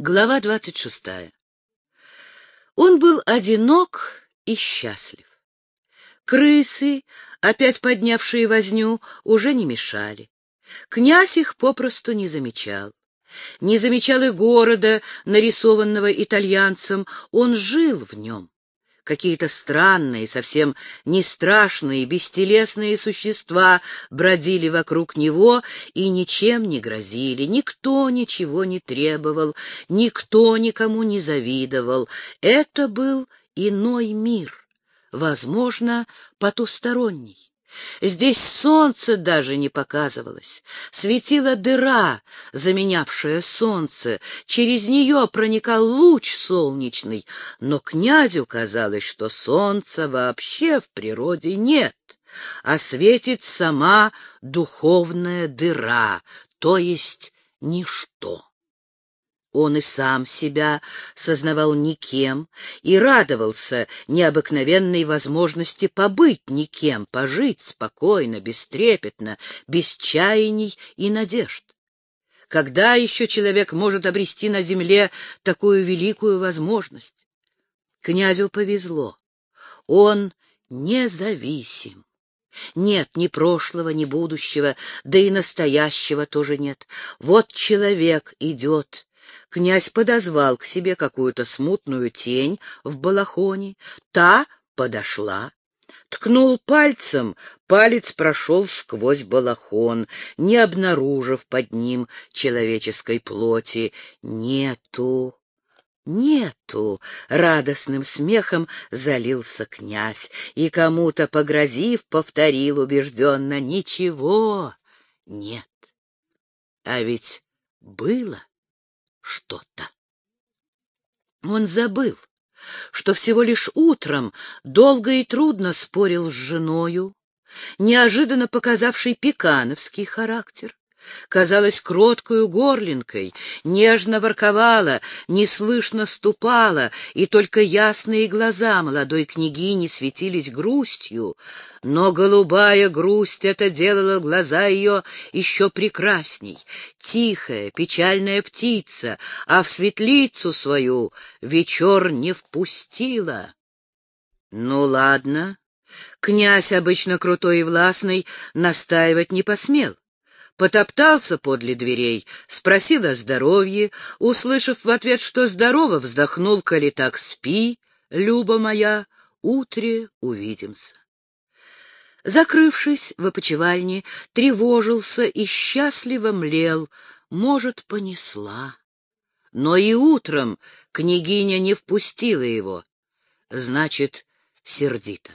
Глава двадцать шестая. Он был одинок и счастлив. Крысы, опять поднявшие возню, уже не мешали. Князь их попросту не замечал. Не замечал и города, нарисованного итальянцем, он жил в нем. Какие-то странные, совсем не страшные, бестелесные существа бродили вокруг него и ничем не грозили. Никто ничего не требовал, никто никому не завидовал. Это был иной мир, возможно, потусторонний. Здесь солнце даже не показывалось. Светила дыра, заменявшая солнце. Через нее проникал луч солнечный, но князю казалось, что солнца вообще в природе нет, а светит сама духовная дыра, то есть ничто. Он и сам себя сознавал никем и радовался необыкновенной возможности побыть никем, пожить спокойно, бестрепетно, без чаяний и надежд. Когда еще человек может обрести на земле такую великую возможность? Князю повезло. Он независим. Нет ни прошлого, ни будущего, да и настоящего тоже нет. Вот человек идет, Князь подозвал к себе какую-то смутную тень в балахоне. Та подошла. Ткнул пальцем, палец прошел сквозь балахон, не обнаружив под ним человеческой плоти. Нету, нету! Радостным смехом залился князь и, кому-то погрозив, повторил убежденно, ничего нет. А ведь было что-то. Он забыл, что всего лишь утром долго и трудно спорил с женою, неожиданно показавший пекановский характер казалась кроткою горлинкой, нежно ворковала, неслышно ступала, и только ясные глаза молодой княгини светились грустью, но голубая грусть это делала глаза ее еще прекрасней. Тихая, печальная птица, а в светлицу свою вечер не впустила. Ну, ладно. Князь, обычно крутой и властный, настаивать не посмел потоптался подле дверей, спросил о здоровье, услышав в ответ, что здорово, вздохнул, коли так спи, Люба моя, утре увидимся. Закрывшись в опочивальне, тревожился и счастливо млел, может, понесла. Но и утром княгиня не впустила его, значит, сердито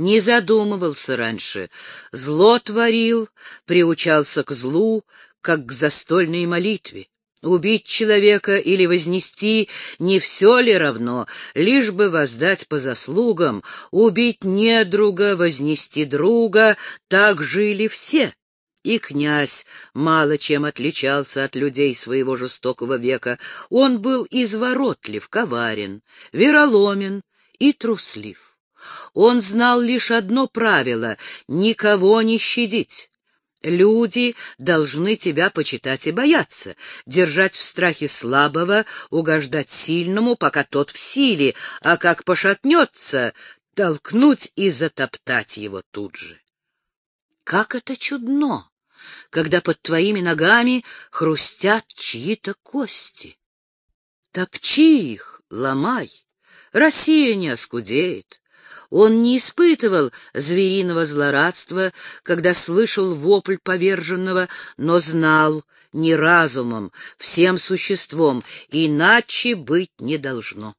не задумывался раньше, зло творил, приучался к злу, как к застольной молитве. Убить человека или вознести не все ли равно, лишь бы воздать по заслугам, убить недруга, вознести друга, так жили все. И князь мало чем отличался от людей своего жестокого века. Он был изворотлив, коварен, вероломен и труслив. Он знал лишь одно правило — никого не щадить. Люди должны тебя почитать и бояться, держать в страхе слабого, угождать сильному, пока тот в силе, а как пошатнется, толкнуть и затоптать его тут же. Как это чудно, когда под твоими ногами хрустят чьи-то кости. Топчи их, ломай, Россия не оскудеет. Он не испытывал звериного злорадства, когда слышал вопль поверженного, но знал не разумом, всем существом, иначе быть не должно.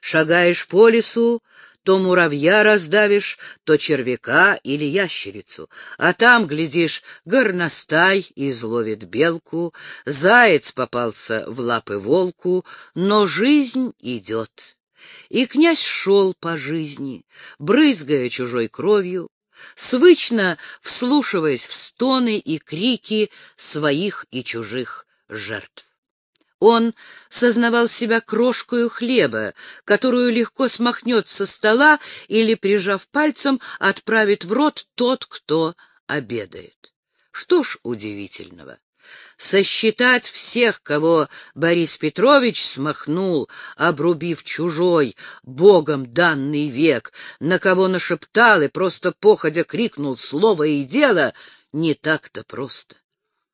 Шагаешь по лесу, то муравья раздавишь, то червяка или ящерицу, а там, глядишь, горностай изловит белку, заяц попался в лапы волку, но жизнь идет. И князь шел по жизни, брызгая чужой кровью, свычно вслушиваясь в стоны и крики своих и чужих жертв. Он сознавал себя крошкою хлеба, которую легко смахнет со стола или, прижав пальцем, отправит в рот тот, кто обедает. Что ж удивительного? Сосчитать всех, кого Борис Петрович смахнул, обрубив чужой, богом данный век, на кого нашептал и просто походя крикнул слово и дело, не так-то просто.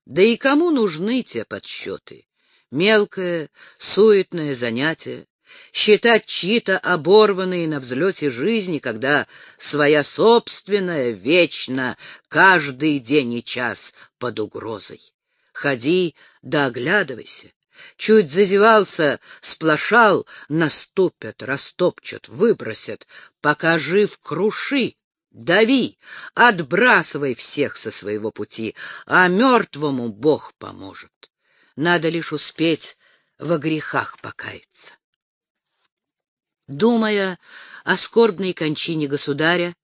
Да и кому нужны те подсчеты? Мелкое, суетное занятие, считать чьи-то оборванные на взлете жизни, когда своя собственная вечно каждый день и час под угрозой. Ходи да оглядывайся. Чуть зазевался, сплошал, наступят, растопчут, выбросят. Пока жив, круши, дави, отбрасывай всех со своего пути, а мертвому Бог поможет. Надо лишь успеть во грехах покаяться. Думая о скорбной кончине государя,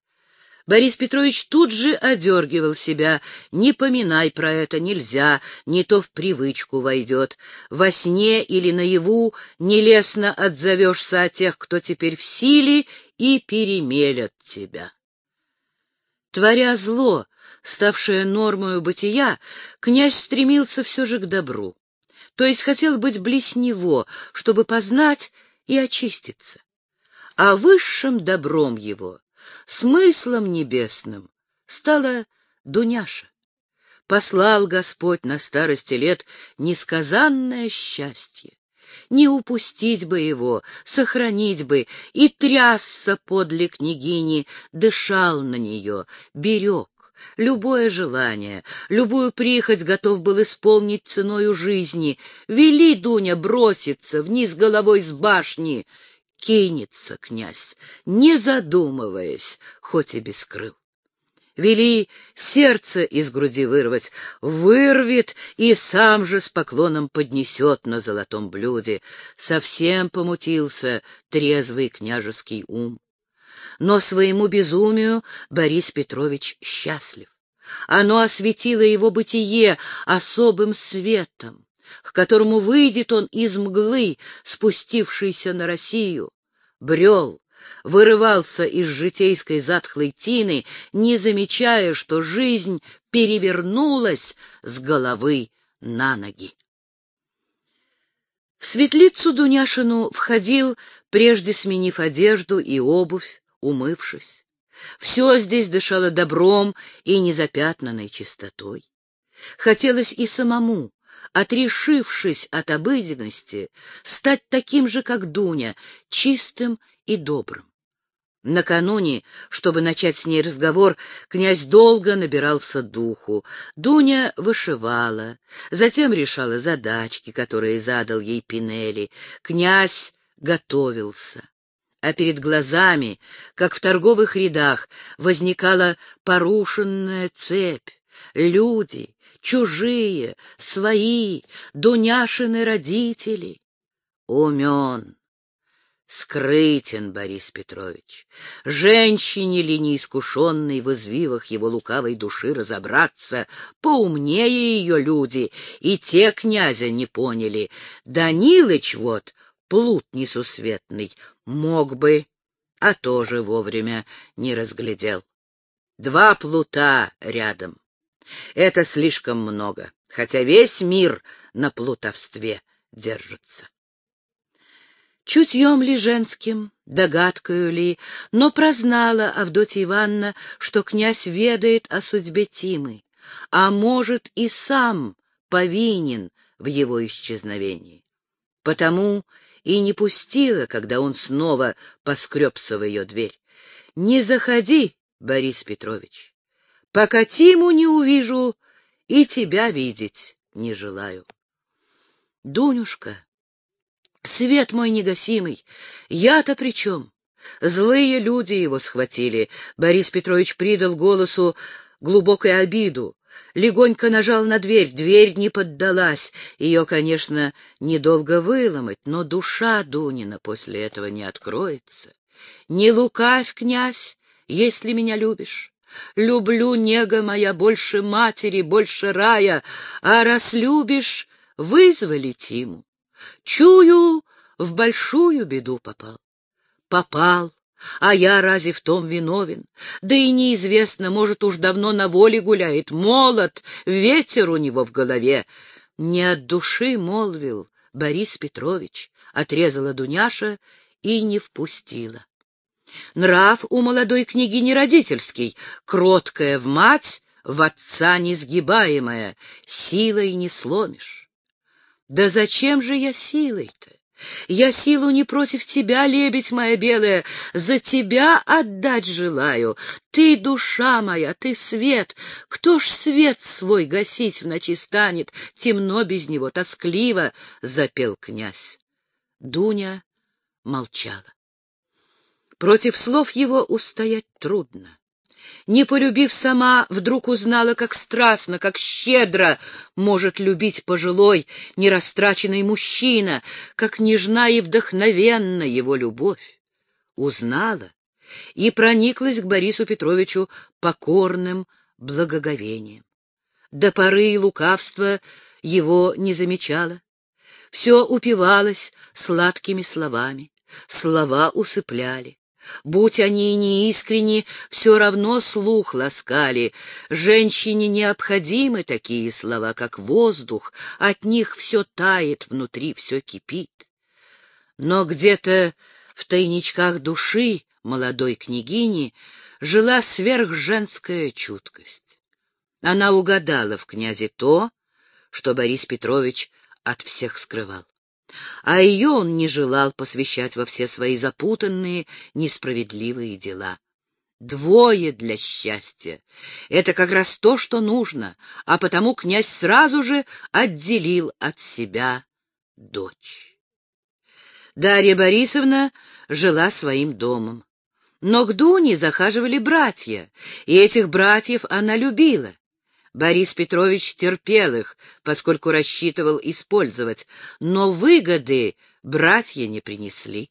Борис Петрович тут же одергивал себя. Не поминай про это, нельзя, не то в привычку войдет. Во сне или наяву нелестно отзовешься о тех, кто теперь в силе, и перемелят тебя. Творя зло, ставшее нормою бытия, князь стремился все же к добру, то есть хотел быть близ него, чтобы познать и очиститься. А высшим добром его смыслом небесным стала Дуняша. Послал Господь на старости лет несказанное счастье. Не упустить бы его, сохранить бы, и трясся подле княгини, дышал на нее, берег. Любое желание, любую прихоть готов был исполнить ценою жизни. Вели, Дуня, броситься вниз головой с башни, кинется князь, не задумываясь, хоть и без крыл. Вели сердце из груди вырвать, вырвет и сам же с поклоном поднесет на золотом блюде. Совсем помутился трезвый княжеский ум. Но своему безумию Борис Петрович счастлив. Оно осветило его бытие особым светом к которому выйдет он из мглы, спустившейся на Россию, брел, вырывался из житейской затхлой тины, не замечая, что жизнь перевернулась с головы на ноги. В светлицу Дуняшину входил, прежде сменив одежду и обувь, умывшись. Все здесь дышало добром и незапятнанной чистотой. Хотелось и самому отрешившись от обыденности, стать таким же, как Дуня, чистым и добрым. Накануне, чтобы начать с ней разговор, князь долго набирался духу. Дуня вышивала, затем решала задачки, которые задал ей Пинелли. Князь готовился. А перед глазами, как в торговых рядах, возникала порушенная цепь. Люди, чужие, свои, Дуняшины родители. Умен, скрытен Борис Петрович. Женщине ли неискушенной в извивах его лукавой души разобраться, поумнее ее люди, и те князя не поняли. Данилыч вот, плут несусветный, мог бы, а тоже вовремя не разглядел. Два плута рядом. Это слишком много, хотя весь мир на плутовстве держится. Чутьем ли женским, догадкою ли, но прознала Авдотья Ивановна, что князь ведает о судьбе Тимы, а может и сам повинен в его исчезновении. Потому и не пустила, когда он снова поскребся в ее дверь. «Не заходи, Борис Петрович, Пока Тиму не увижу, и тебя видеть не желаю. Дунюшка, свет мой негасимый, я-то при чем? Злые люди его схватили. Борис Петрович придал голосу глубокую обиду. Легонько нажал на дверь, дверь не поддалась. Ее, конечно, недолго выломать, но душа Дунина после этого не откроется. Не лукавь, князь, если меня любишь. Люблю, нега моя, больше матери, больше рая, а раз любишь, вызвали Тиму. Чую, в большую беду попал. Попал, А я разве в том виновен? Да и неизвестно, может, уж давно на воле гуляет, молод, ветер у него в голове. Не от души молвил Борис Петрович, отрезала Дуняша и не впустила. Нрав у молодой княгини родительский, кроткая в мать, в отца несгибаемая, силой не сломишь. Да зачем же я силой-то? Я силу не против тебя, лебедь моя белая, за тебя отдать желаю. Ты душа моя, ты свет. Кто ж свет свой гасить в ночи станет? Темно без него, тоскливо, — запел князь. Дуня молчала. Против слов его устоять трудно. Не полюбив сама, вдруг узнала, как страстно, как щедро может любить пожилой, нерастраченный мужчина, как нежна и вдохновенна его любовь. Узнала и прониклась к Борису Петровичу покорным благоговением. До поры и лукавства его не замечала. Все упивалось сладкими словами, слова усыпляли. Будь они неискренни, все равно слух ласкали. Женщине необходимы такие слова, как воздух, от них все тает, внутри все кипит. Но где-то в тайничках души молодой княгини жила сверхженская чуткость. Она угадала в князе то, что Борис Петрович от всех скрывал а ее он не желал посвящать во все свои запутанные, несправедливые дела. Двое для счастья — это как раз то, что нужно, а потому князь сразу же отделил от себя дочь. Дарья Борисовна жила своим домом. Но к Дуне захаживали братья, и этих братьев она любила. Борис Петрович терпел их, поскольку рассчитывал использовать, но выгоды братья не принесли.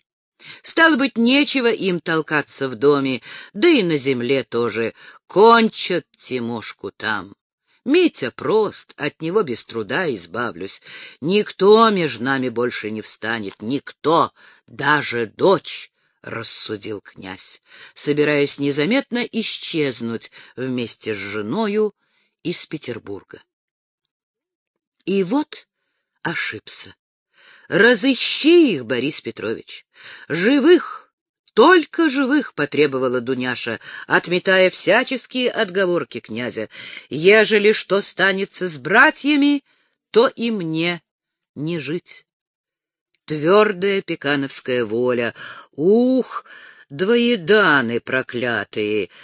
Стало быть, нечего им толкаться в доме, да и на земле тоже. Кончат Тимошку там. Митя прост, от него без труда избавлюсь. Никто между нами больше не встанет, никто, даже дочь, — рассудил князь, собираясь незаметно исчезнуть вместе с женою из Петербурга. И вот ошибся. Разыщи их, Борис Петрович. Живых, только живых, потребовала Дуняша, отметая всяческие отговорки князя. Ежели что станется с братьями, то и мне не жить. Твердая пекановская воля. Ух, двоеданы проклятые! —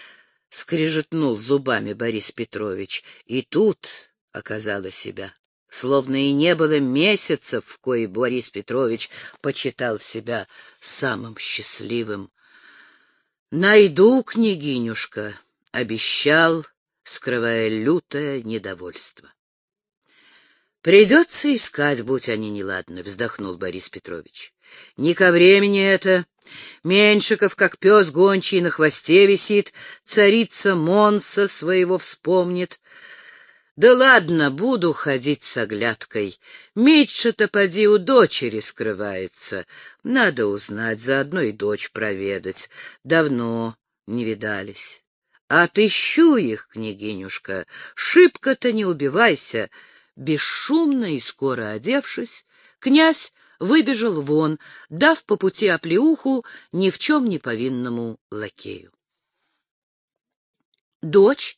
скрежетнул зубами Борис Петрович. И тут оказала себя. Словно и не было месяцев, в кои Борис Петрович почитал себя самым счастливым. «Найду, княгинюшка», — обещал, скрывая лютое недовольство. «Придется искать, будь они неладны», — вздохнул Борис Петрович. «Не ко времени это. Меньшиков, как пес гончий, на хвосте висит, царица Монса своего вспомнит. Да ладно, буду ходить с оглядкой. Митша-то поди у дочери скрывается. Надо узнать, заодно и дочь проведать. Давно не видались. Отыщу их, княгинюшка, шибко-то не убивайся. Бесшумно и скоро одевшись, князь выбежал вон, дав по пути оплеуху ни в чем не повинному лакею. Дочь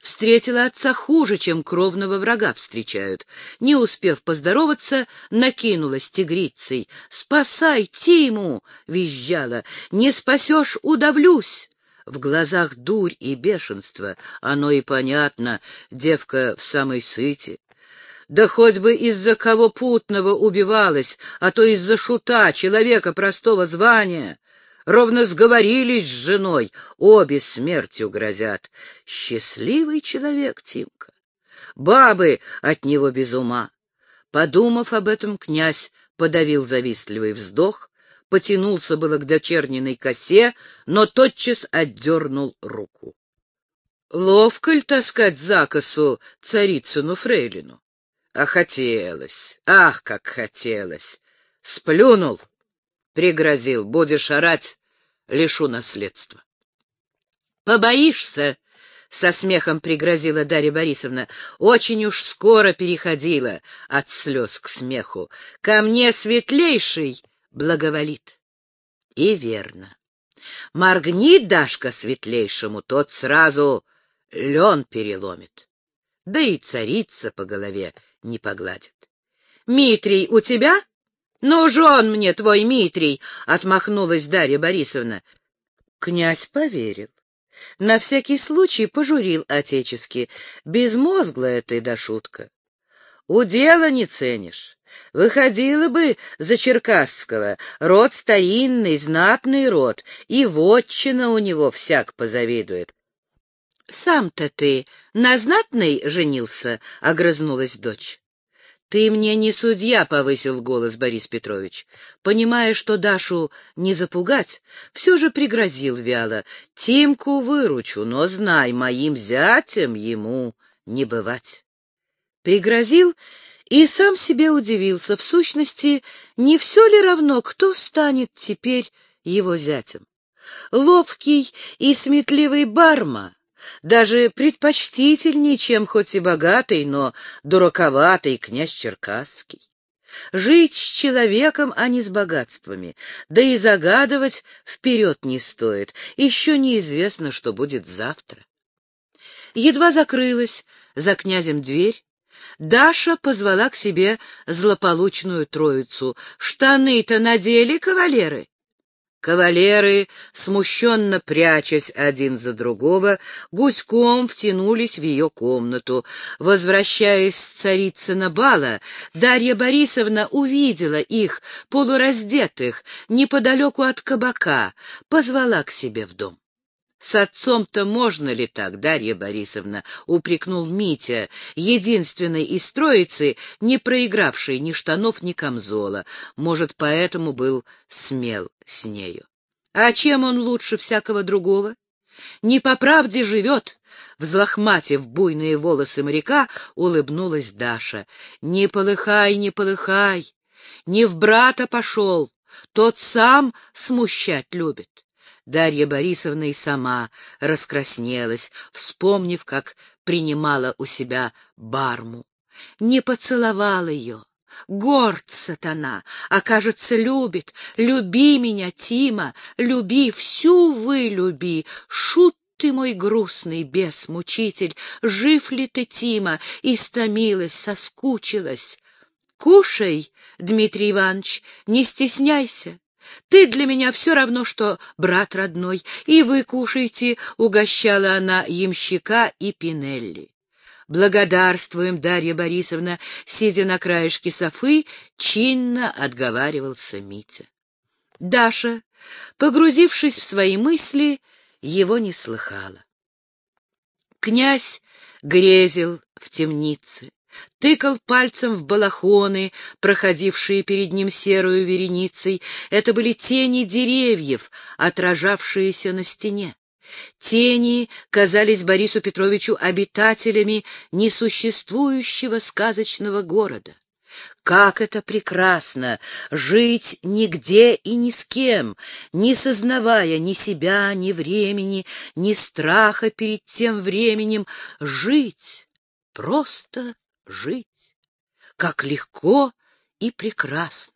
встретила отца хуже, чем кровного врага встречают. Не успев поздороваться, накинулась тигрицей. «Спасай Тиму!» — визжала. «Не спасешь, удавлюсь!» В глазах дурь и бешенство, оно и понятно, девка в самой сыте. Да хоть бы из-за кого путного убивалась, а то из-за шута, человека простого звания. Ровно сговорились с женой, обе смертью грозят. Счастливый человек, Тимка. Бабы от него без ума. Подумав об этом, князь подавил завистливый вздох, потянулся было к дочерниной косе, но тотчас отдернул руку. Ловко ли таскать за царицыну фрейлину? А хотелось, ах, как хотелось! Сплюнул, пригрозил, будешь орать, лишу наследства. «Побоишься?» — со смехом пригрозила Дарья Борисовна. «Очень уж скоро переходила от слез к смеху. Ко мне светлейший благоволит». И верно. Моргнит Дашка светлейшему, тот сразу лен переломит. Да и царица по голове не погладит. «Митрий у тебя?» «Ну же он мне, твой Митрий!» — отмахнулась Дарья Борисовна. Князь поверил. На всякий случай пожурил отечески. Безмозглая ты да шутка. Удела не ценишь. Выходила бы за Черкасского, род старинный, знатный род, и вотчина у него всяк позавидует. — Сам-то ты на знатной женился? — огрызнулась дочь. «Ты мне не судья», — повысил голос Борис Петрович. Понимая, что Дашу не запугать, все же пригрозил вяло. «Тимку выручу, но знай, моим зятем ему не бывать». Пригрозил и сам себе удивился. В сущности, не все ли равно, кто станет теперь его зятем? Ловкий и сметливый барма даже предпочтительнее, чем хоть и богатый, но дураковатый князь Черкасский. Жить с человеком, а не с богатствами, да и загадывать вперед не стоит, еще неизвестно, что будет завтра. Едва закрылась за князем дверь, Даша позвала к себе злополучную троицу. «Штаны-то надели, кавалеры?» Кавалеры, смущенно прячась один за другого, гуськом втянулись в ее комнату. Возвращаясь с царицына бала, Дарья Борисовна увидела их, полураздетых, неподалеку от кабака, позвала к себе в дом. «С отцом-то можно ли так, Дарья Борисовна?» — упрекнул Митя, единственный из троицы, не проигравший ни штанов, ни камзола. Может, поэтому был смел с нею. А чем он лучше всякого другого? Не по правде живет, взлохматив буйные волосы моряка, улыбнулась Даша. Не полыхай, не полыхай, не в брата пошел, тот сам смущать любит. Дарья Борисовна и сама раскраснелась, вспомнив, как принимала у себя барму. Не поцеловал ее. Горд сатана, а, кажется, любит. Люби меня, Тима, люби, всю вы люби. Шут ты мой грустный бес-мучитель, жив ли ты, Тима, истомилась, соскучилась? Кушай, Дмитрий Иванович, не стесняйся. Ты для меня все равно, что брат родной, и вы кушайте, — угощала она ямщика и Пинелли. Благодарствуем, Дарья Борисовна, сидя на краешке софы, чинно отговаривался Митя. Даша, погрузившись в свои мысли, его не слыхала. Князь грезил в темнице тыкал пальцем в балахоны, проходившие перед ним серую вереницей. Это были тени деревьев, отражавшиеся на стене. Тени казались Борису Петровичу обитателями несуществующего сказочного города. Как это прекрасно — жить нигде и ни с кем, не сознавая ни себя, ни времени, ни страха перед тем временем. Жить, просто жить. Как легко и прекрасно.